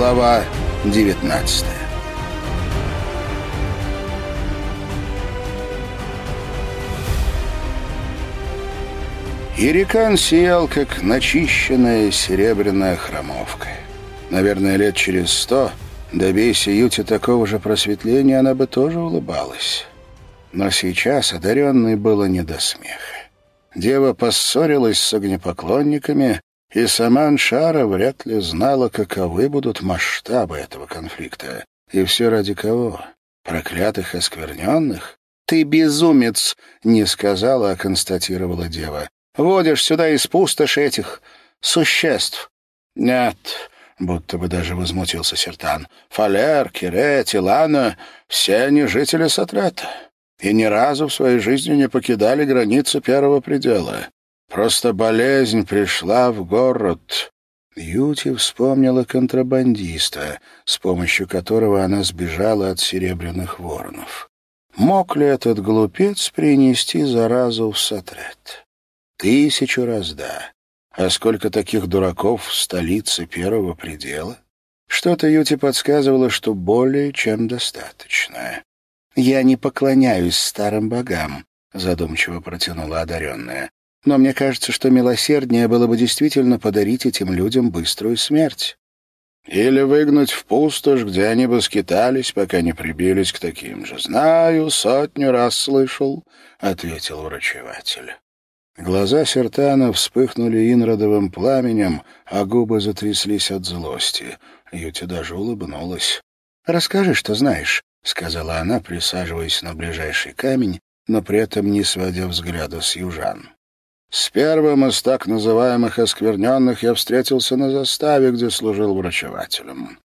Глава 19 Ирикан сиял, как начищенная серебряная хромовка. Наверное, лет через сто, добейся Юти такого же просветления, она бы тоже улыбалась. Но сейчас одаренной было не до смеха. Дева поссорилась с огнепоклонниками, и сама Аншара вряд ли знала, каковы будут масштабы этого конфликта. И все ради кого? Проклятых оскверненных? «Ты безумец!» — не сказала, а констатировала дева. «Водишь сюда из пустоши этих существ». «Нет», — будто бы даже возмутился Сертан. «Фалер, Кире, Тилана — все они жители Сатрета и ни разу в своей жизни не покидали границы первого предела. Просто болезнь пришла в город. Юти вспомнила контрабандиста, с помощью которого она сбежала от серебряных воронов. Мог ли этот глупец принести заразу в Сатрет? Тысячу раз да. А сколько таких дураков в столице первого предела? Что-то Юти подсказывало, что более чем достаточно. «Я не поклоняюсь старым богам», — задумчиво протянула одаренная. Но мне кажется, что милосерднее было бы действительно подарить этим людям быструю смерть. Или выгнать в пустошь, где они бы скитались, пока не прибились к таким же. Знаю, сотню раз слышал, — ответил врачеватель. Глаза Сертана вспыхнули инродовым пламенем, а губы затряслись от злости. Юти даже улыбнулась. «Расскажи, что знаешь», — сказала она, присаживаясь на ближайший камень, но при этом не сводя взгляда с южан. С первым из так называемых оскверненных я встретился на заставе, где служил врачевателем.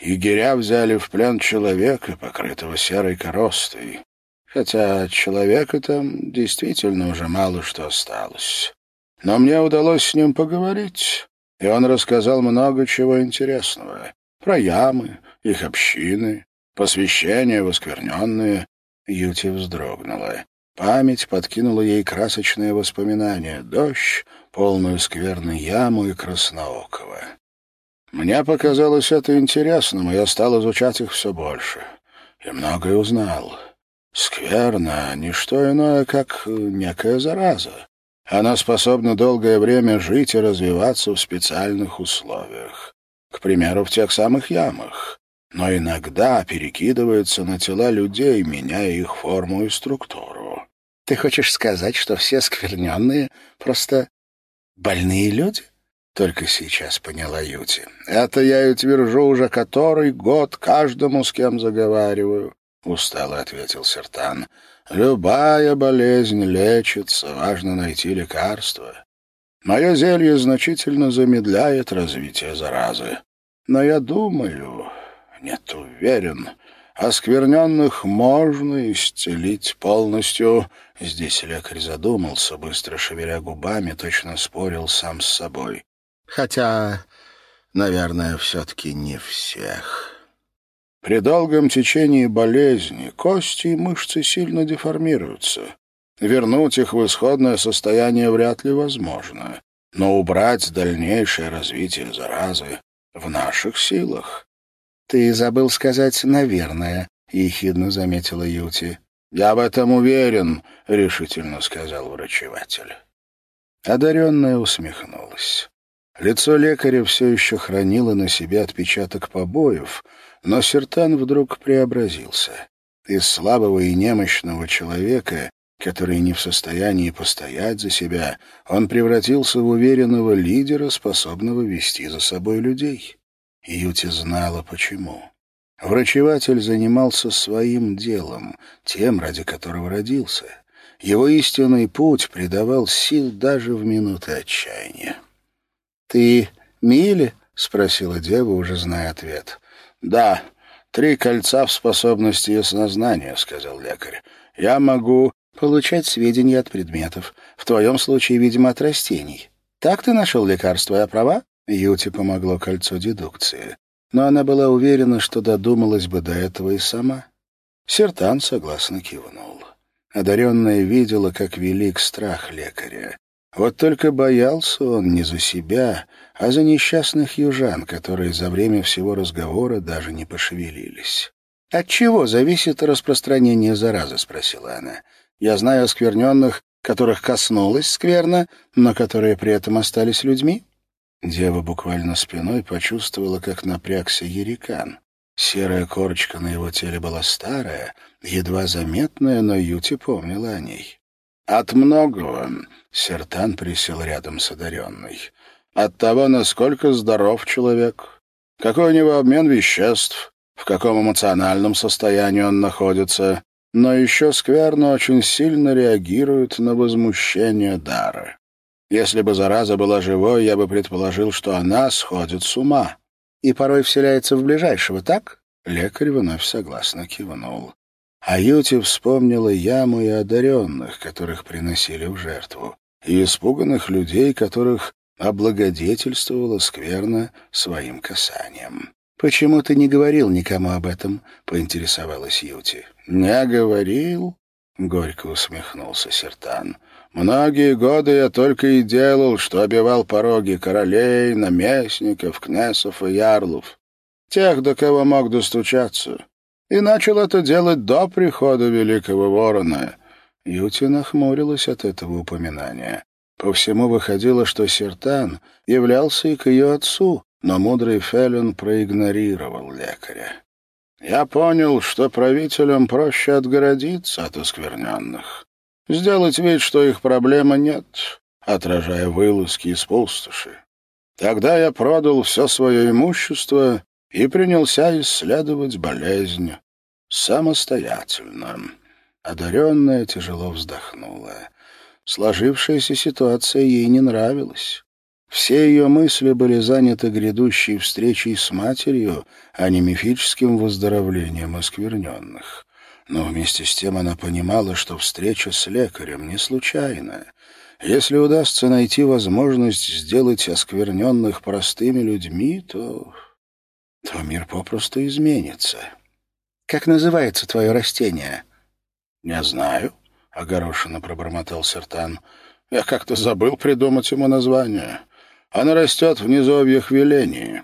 Егеря взяли в плен человека, покрытого серой коростой, хотя от человека там действительно уже мало что осталось. Но мне удалось с ним поговорить, и он рассказал много чего интересного. Про ямы, их общины, посвящения воскверненные. Юти вздрогнула. Память подкинула ей красочные воспоминания. Дождь, полную скверной яму и красноокого. Мне показалось это интересным, и я стал изучать их все больше. И многое узнал. Скверно — не что иное, как некая зараза. Она способна долгое время жить и развиваться в специальных условиях. К примеру, в тех самых ямах. Но иногда перекидывается на тела людей, меняя их форму и структуру. Ты хочешь сказать, что все скверненные просто больные люди? Только сейчас поняла Юти. Это я и утвержу уже который год каждому, с кем заговариваю. Устало ответил Сертан. Любая болезнь лечится, важно найти лекарство. Мое зелье значительно замедляет развитие заразы. Но я думаю, нет, уверен, Оскверненных можно исцелить полностью. Здесь лекарь задумался, быстро шевеля губами, точно спорил сам с собой. Хотя, наверное, все-таки не всех. При долгом течении болезни кости и мышцы сильно деформируются. Вернуть их в исходное состояние вряд ли возможно. Но убрать дальнейшее развитие заразы в наших силах. «Ты забыл сказать «наверное», — ехидно заметила Юти. «Я в этом уверен», — решительно сказал врачеватель. Одаренная усмехнулась. Лицо лекаря все еще хранило на себе отпечаток побоев, но Сертан вдруг преобразился. Из слабого и немощного человека, который не в состоянии постоять за себя, он превратился в уверенного лидера, способного вести за собой людей. Юти знала, почему. Врачеватель занимался своим делом, тем, ради которого родился. Его истинный путь придавал сил даже в минуты отчаяния. «Ты Миле?» — спросила дева, уже зная ответ. «Да, три кольца в способности яснознания», — сказал лекарь. «Я могу получать сведения от предметов, в твоем случае, видимо, от растений. Так ты нашел лекарство, я права?» Юте помогло кольцо дедукции, но она была уверена, что додумалась бы до этого и сама. Сертан согласно кивнул. Одаренная видела, как велик страх лекаря. Вот только боялся он не за себя, а за несчастных южан, которые за время всего разговора даже не пошевелились. «От чего зависит распространение заразы?» — спросила она. «Я знаю оскверненных, которых коснулась скверно, но которые при этом остались людьми». Дева буквально спиной почувствовала, как напрягся Ерикан. Серая корочка на его теле была старая, едва заметная, но Юти помнила о ней. «От многого», — Сертан присел рядом с одаренной, — «от того, насколько здоров человек, какой у него обмен веществ, в каком эмоциональном состоянии он находится, но еще скверно очень сильно реагирует на возмущение дары. Если бы зараза была живой, я бы предположил, что она сходит с ума. И порой вселяется в ближайшего, так? Лекарь вновь согласно кивнул. А Юти вспомнила яму и одаренных, которых приносили в жертву, и испуганных людей, которых облагодетельствовала скверно своим касанием. «Почему ты не говорил никому об этом?» — поинтересовалась Юти. «Не говорил?» — горько усмехнулся Сертан. «Многие годы я только и делал, что обивал пороги королей, наместников, князов и ярлов, тех, до кого мог достучаться и начал это делать до прихода Великого Ворона». Юти нахмурилась от этого упоминания. По всему выходило, что Сертан являлся и к ее отцу, но мудрый Феллон проигнорировал лекаря. «Я понял, что правителям проще отгородиться от оскверненных, сделать вид, что их проблема нет, отражая вылазки из пустоши. Тогда я продал все свое имущество и принялся исследовать болезнь самостоятельно. Одаренная тяжело вздохнула. Сложившаяся ситуация ей не нравилась. Все ее мысли были заняты грядущей встречей с матерью, а не мифическим выздоровлением оскверненных. Но вместе с тем она понимала, что встреча с лекарем не случайна. Если удастся найти возможность сделать оскверненных простыми людьми, то то мир попросту изменится. «Как называется твое растение?» «Не знаю», — огорошенно пробормотал Сертан. «Я как-то забыл придумать ему название. Оно растет в низовьях Велении».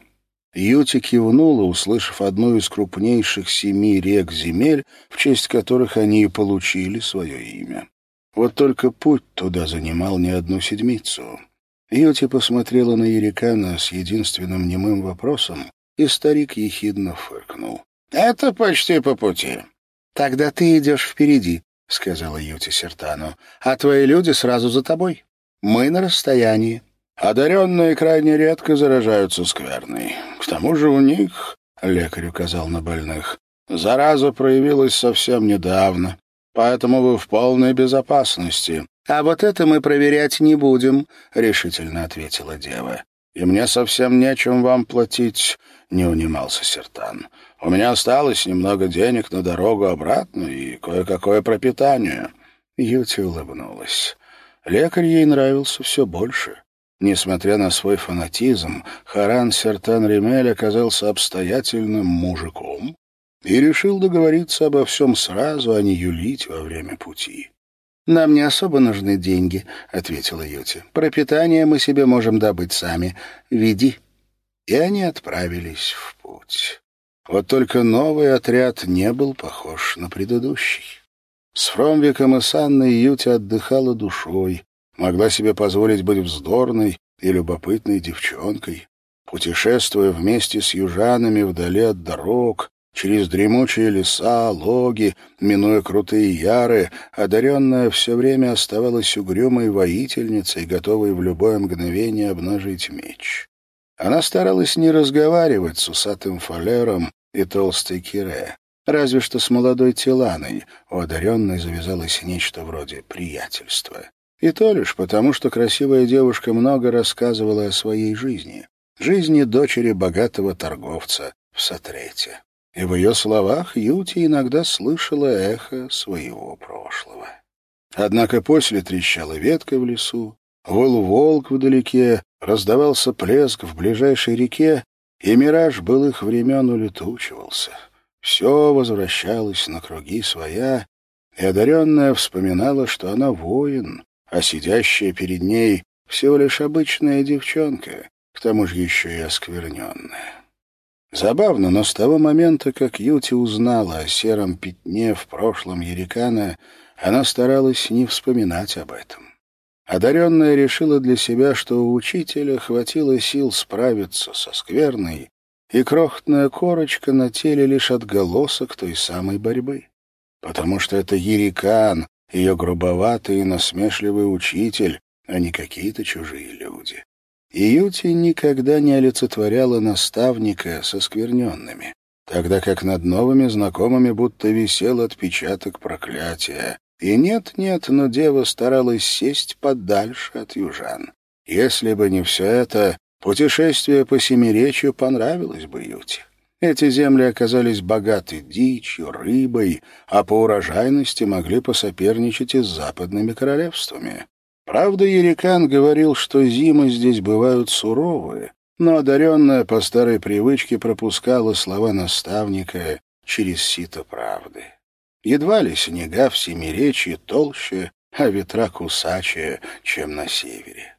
Юти кивнула, услышав одну из крупнейших семи рек земель, в честь которых они и получили свое имя. Вот только путь туда занимал не одну седмицу. Юти посмотрела на Ерикана с единственным немым вопросом, и старик ехидно фыркнул. «Это почти по пути». «Тогда ты идешь впереди», — сказала Юти Сертану, «а твои люди сразу за тобой. Мы на расстоянии». «Одаренные крайне редко заражаются скверной. К тому же у них, — лекарь указал на больных, — зараза проявилась совсем недавно, поэтому вы в полной безопасности». «А вот это мы проверять не будем», — решительно ответила дева. «И мне совсем нечем вам платить не унимался Сертан. «У меня осталось немного денег на дорогу обратно и кое-какое пропитание». Юти улыбнулась. Лекарь ей нравился все больше. Несмотря на свой фанатизм, Харан Сертан Ремель оказался обстоятельным мужиком и решил договориться обо всем сразу, а не юлить во время пути. «Нам не особо нужны деньги», — ответила Юти. «Пропитание мы себе можем добыть сами. Веди» и они отправились в путь. Вот только новый отряд не был похож на предыдущий. С Фромвиком и Санной Юти отдыхала душой, могла себе позволить быть вздорной и любопытной девчонкой. Путешествуя вместе с южанами вдали от дорог, через дремучие леса, логи, минуя крутые яры, одаренная все время оставалась угрюмой воительницей, готовой в любое мгновение обнажить меч. Она старалась не разговаривать с усатым фалером и толстой кире, разве что с молодой Тиланой, у одаренной завязалось нечто вроде приятельства. И то лишь потому, что красивая девушка много рассказывала о своей жизни, жизни дочери богатого торговца в Сатрете. И в ее словах Юти иногда слышала эхо своего прошлого. Однако после трещала ветка в лесу, Выл волк вдалеке, раздавался плеск в ближайшей реке, и мираж былых времен улетучивался. Все возвращалось на круги своя, и одаренная вспоминала, что она воин, а сидящая перед ней всего лишь обычная девчонка, к тому же еще и оскверненная. Забавно, но с того момента, как Юти узнала о сером пятне в прошлом Ерикана, она старалась не вспоминать об этом. Одаренная решила для себя, что у учителя хватило сил справиться со скверной, и крохотная корочка на теле лишь отголосок той самой борьбы. Потому что это Ерикан, ее грубоватый и насмешливый учитель, а не какие-то чужие люди. Юти никогда не олицетворяла наставника со скверненными, тогда как над новыми знакомыми будто висел отпечаток проклятия. И нет-нет, но дева старалась сесть подальше от южан. Если бы не все это, путешествие по Семиречью понравилось бы Юте. Эти земли оказались богаты дичью, рыбой, а по урожайности могли посоперничать и с западными королевствами. Правда, Ерикан говорил, что зимы здесь бывают суровые, но одаренная по старой привычке пропускала слова наставника через сито правды. Едва ли снега в Семиречье толще, а ветра кусачее, чем на севере.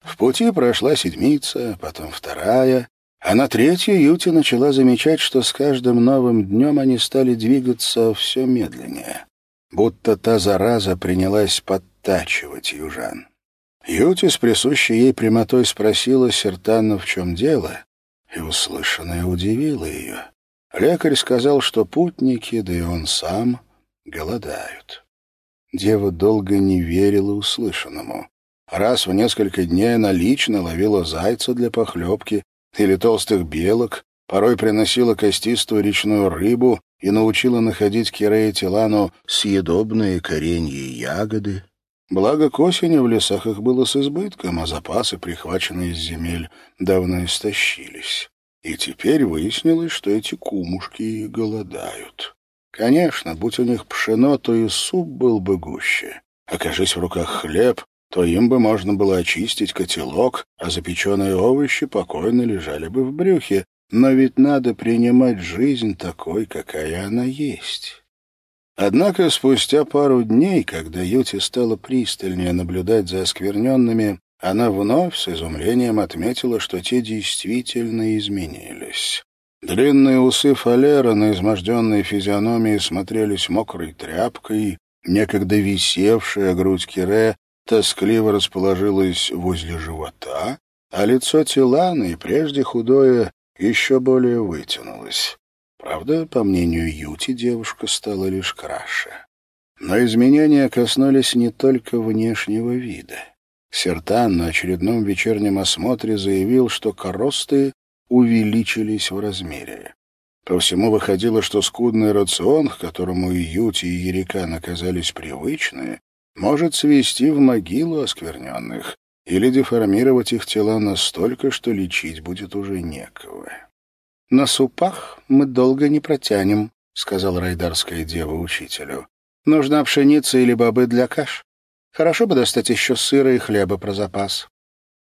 В пути прошла седмица, потом вторая, а на третью Юти начала замечать, что с каждым новым днем они стали двигаться все медленнее, будто та зараза принялась под подтачивать южан. Юти с присущей ей прямотой спросила Сертана, в чем дело, и услышанное удивило ее. Лекарь сказал, что путники, да и он сам, голодают. Дева долго не верила услышанному. Раз в несколько дней она лично ловила зайца для похлебки или толстых белок, порой приносила костистую речную рыбу и научила находить Кирея Тилану съедобные коренья и ягоды. Благо, к осени в лесах их было с избытком, а запасы, прихваченные из земель, давно истощились. И теперь выяснилось, что эти кумушки голодают. Конечно, будь у них пшено, то и суп был бы гуще. Окажись в руках хлеб, то им бы можно было очистить котелок, а запеченные овощи покойно лежали бы в брюхе. Но ведь надо принимать жизнь такой, какая она есть. Однако спустя пару дней, когда Юти стала пристальнее наблюдать за оскверненными, она вновь с изумлением отметила, что те действительно изменились. Длинные усы фалера на изможденной физиономии смотрелись мокрой тряпкой, некогда висевшая грудь Кире тоскливо расположилась возле живота, а лицо Тиланы, прежде худое, еще более вытянулось. Правда, по мнению Юти, девушка стала лишь краше. Но изменения коснулись не только внешнего вида. Сертан на очередном вечернем осмотре заявил, что коросты увеличились в размере. По всему выходило, что скудный рацион, к которому и Юти, и Ерикан оказались привычны, может свести в могилу оскверненных или деформировать их тела настолько, что лечить будет уже некого. «На супах мы долго не протянем», — сказал райдарская дева учителю. «Нужна пшеница или бобы для каш. Хорошо бы достать еще сыра и хлеба про запас».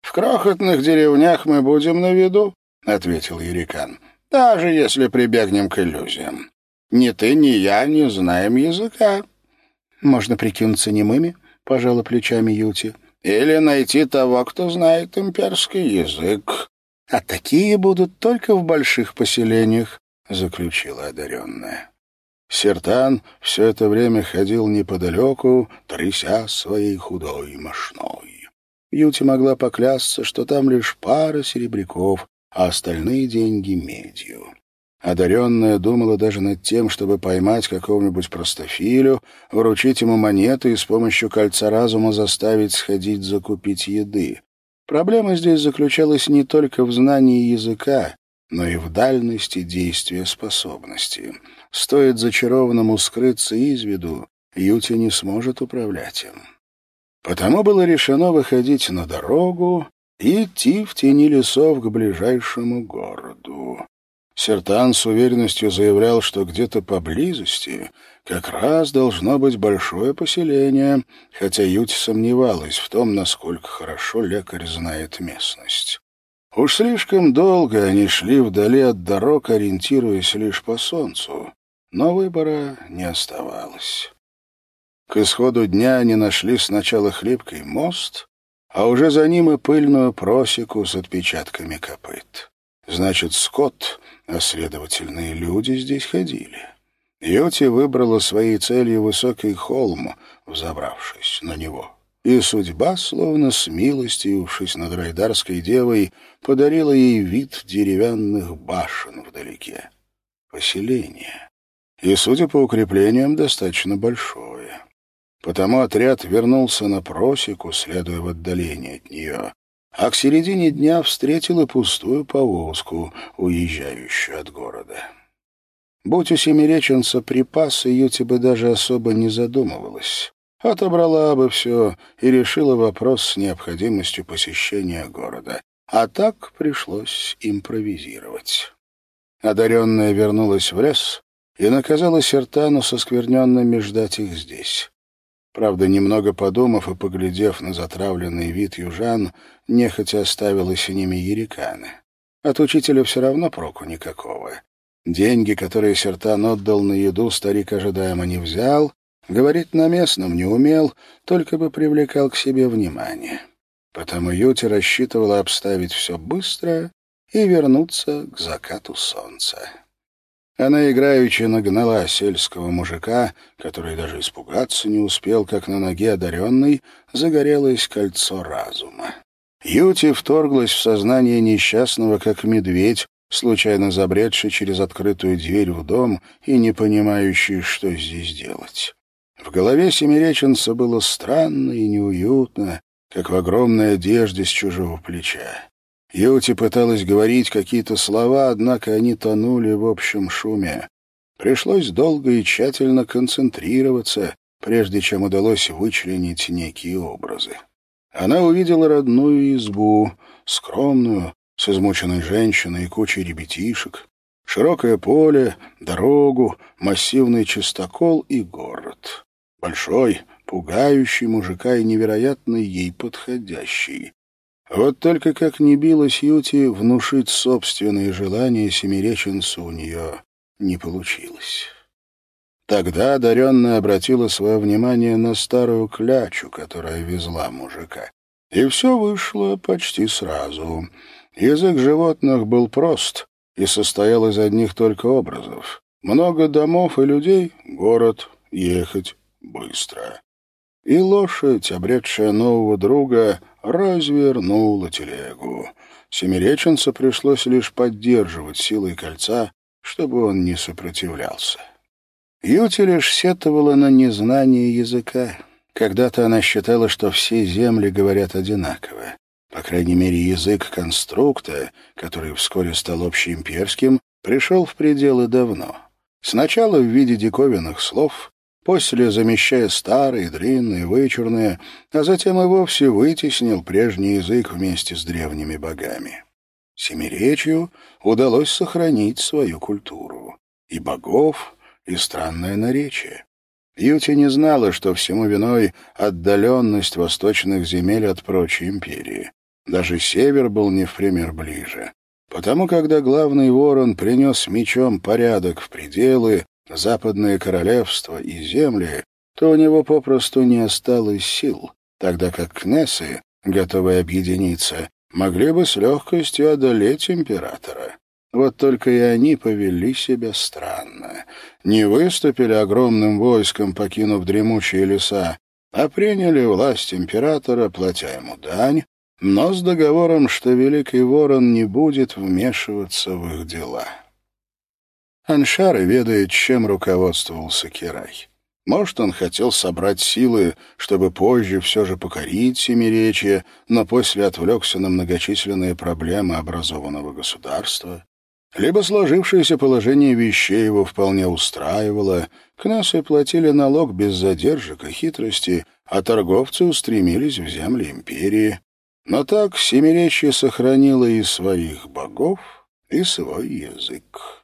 «В крохотных деревнях мы будем на виду», — ответил Ерикан. «Даже если прибегнем к иллюзиям. Ни ты, ни я не знаем языка». «Можно прикинуться немыми», — пожала плечами Юти. «Или найти того, кто знает имперский язык», а такие будут только в больших поселениях, — заключила одаренная. Сертан все это время ходил неподалеку, тряся своей худой мошной. Юти могла поклясться, что там лишь пара серебряков, а остальные деньги — медью. Одаренная думала даже над тем, чтобы поймать какого-нибудь простофилю, вручить ему монеты и с помощью кольца разума заставить сходить закупить еды. Проблема здесь заключалась не только в знании языка, но и в дальности действия способности. Стоит зачарованному скрыться из виду, Юти не сможет управлять им. Потому было решено выходить на дорогу и идти в тени лесов к ближайшему городу. Сертан с уверенностью заявлял, что где-то поблизости как раз должно быть большое поселение, хотя Юти сомневалась в том, насколько хорошо лекарь знает местность. Уж слишком долго они шли вдали от дорог, ориентируясь лишь по солнцу, но выбора не оставалось. К исходу дня они нашли сначала хлипкий мост, а уже за ним и пыльную просеку с отпечатками копыт. Значит, скот, а следовательно люди здесь ходили. Йоти выбрала своей целью высокий холм, взобравшись на него. И судьба, словно с милостившись над Райдарской девой, подарила ей вид деревянных башен вдалеке. Поселение. И, судя по укреплениям, достаточно большое. Потому отряд вернулся на просеку, следуя в отдалении от нее, а к середине дня встретил и пустую повозку, уезжающую от города. Будь у семиреченца припасы, Юти бы даже особо не задумывалась. Отобрала бы все и решила вопрос с необходимостью посещения города. А так пришлось импровизировать. Одаренная вернулась в лес и наказала Сертану со скверненными ждать их здесь. Правда, немного подумав и поглядев на затравленный вид южан, нехотя оставила синими яриканы. От учителя все равно проку никакого. Деньги, которые Сертан отдал на еду, старик ожидаемо не взял, говорить на местном не умел, только бы привлекал к себе внимание. Потому Юти рассчитывала обставить все быстро и вернуться к закату солнца. Она играючи нагнала сельского мужика, который даже испугаться не успел, как на ноге одаренный, загорелось кольцо разума. Юти вторглась в сознание несчастного, как медведь, случайно забредший через открытую дверь в дом и не понимающий, что здесь делать. В голове семиреченца было странно и неуютно, как в огромной одежде с чужого плеча. Юти пыталась говорить какие-то слова, однако они тонули в общем шуме. Пришлось долго и тщательно концентрироваться, прежде чем удалось вычленить некие образы. Она увидела родную избу, скромную, с измученной женщиной и кучей ребятишек, широкое поле, дорогу, массивный чистокол и город. Большой, пугающий мужика и невероятно ей подходящий. Вот только как не билась Юти, внушить собственные желания семиреченцу у нее не получилось. Тогда одаренная обратила свое внимание на старую клячу, которая везла мужика. И все вышло почти сразу. Язык животных был прост и состоял из одних только образов. Много домов и людей — город, ехать быстро. И лошадь, обретшая нового друга, развернула телегу. Семиреченца пришлось лишь поддерживать силой кольца, чтобы он не сопротивлялся. Юти лишь сетовала на незнание языка. Когда-то она считала, что все земли говорят одинаково. По крайней мере, язык конструкта, который вскоре стал общеимперским, пришел в пределы давно. Сначала в виде диковинных слов, после замещая старые, длинные, вычурные, а затем и вовсе вытеснил прежний язык вместе с древними богами. Семиречью удалось сохранить свою культуру. И богов, и странное наречие. Юти не знала, что всему виной отдаленность восточных земель от прочей империи. Даже север был не в пример ближе. Потому, когда главный ворон принес мечом порядок в пределы, западные королевства и земли, то у него попросту не осталось сил, тогда как кнессы, готовые объединиться, могли бы с легкостью одолеть императора. Вот только и они повели себя странно. Не выступили огромным войском, покинув дремучие леса, а приняли власть императора, платя ему дань, но с договором, что Великий Ворон не будет вмешиваться в их дела. Аншар ведает, чем руководствовался Кирай. Может, он хотел собрать силы, чтобы позже все же покорить Семиречье, но после отвлекся на многочисленные проблемы образованного государства. Либо сложившееся положение вещей его вполне устраивало, кнасы платили налог без задержек и хитрости, а торговцы устремились в земли империи. Но так Семиречье сохранило и своих богов, и свой язык.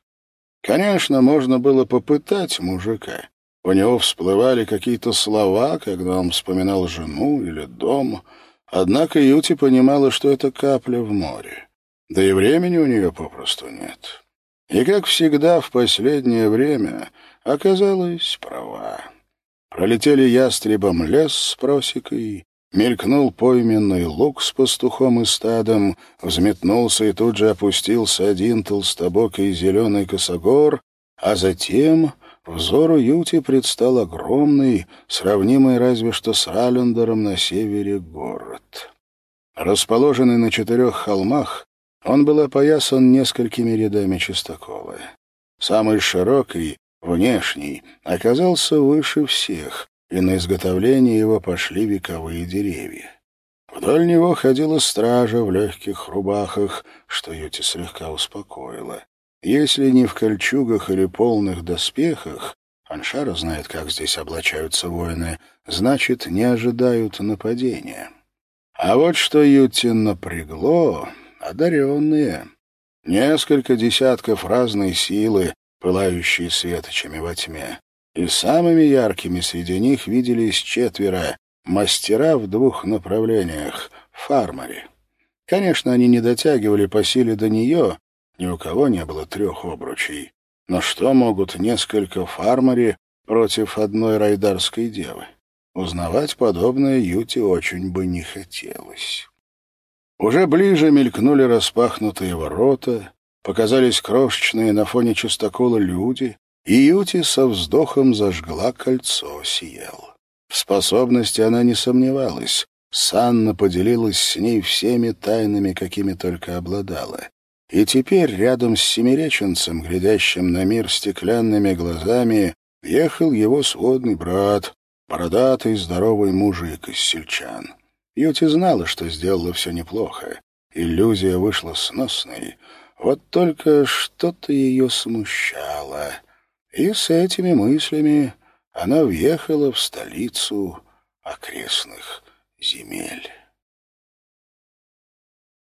Конечно, можно было попытать мужика. У него всплывали какие-то слова, когда он вспоминал жену или дом. Однако Юти понимала, что это капля в море. Да и времени у нее попросту нет. И, как всегда, в последнее время оказалась права. Пролетели ястребом лес с просекой, мелькнул пойменный лук с пастухом и стадом, взметнулся и тут же опустился один толстобокий зеленый косогор, а затем взору Юти предстал огромный, сравнимый разве что с Ралендером на севере город. Расположенный на четырех холмах, он был опоясан несколькими рядами чистокола. Самый широкий, внешний, оказался выше всех, и на изготовление его пошли вековые деревья. Вдоль него ходила стража в легких рубахах, что Юти слегка успокоило. Если не в кольчугах или полных доспехах, Аншара знает, как здесь облачаются воины, значит, не ожидают нападения. А вот что Ютин напрягло, одаренные. Несколько десятков разной силы, пылающие светочами во тьме. И самыми яркими среди них виделись четверо, мастера в двух направлениях — фармари. Конечно, они не дотягивали по силе до нее, ни у кого не было трех обручей. Но что могут несколько фармари против одной райдарской девы? Узнавать подобное Юте очень бы не хотелось. Уже ближе мелькнули распахнутые ворота, показались крошечные на фоне чистокола люди, и Юти со вздохом зажгла кольцо, сиял. В способности она не сомневалась. Санна поделилась с ней всеми тайнами, какими только обладала. И теперь рядом с семиреченцем, глядящим на мир стеклянными глазами, ехал его сводный брат, бородатый здоровый мужик из сельчан. Юти знала, что сделала все неплохо. Иллюзия вышла сносной. Вот только что-то ее смущало. И с этими мыслями она въехала в столицу окрестных земель.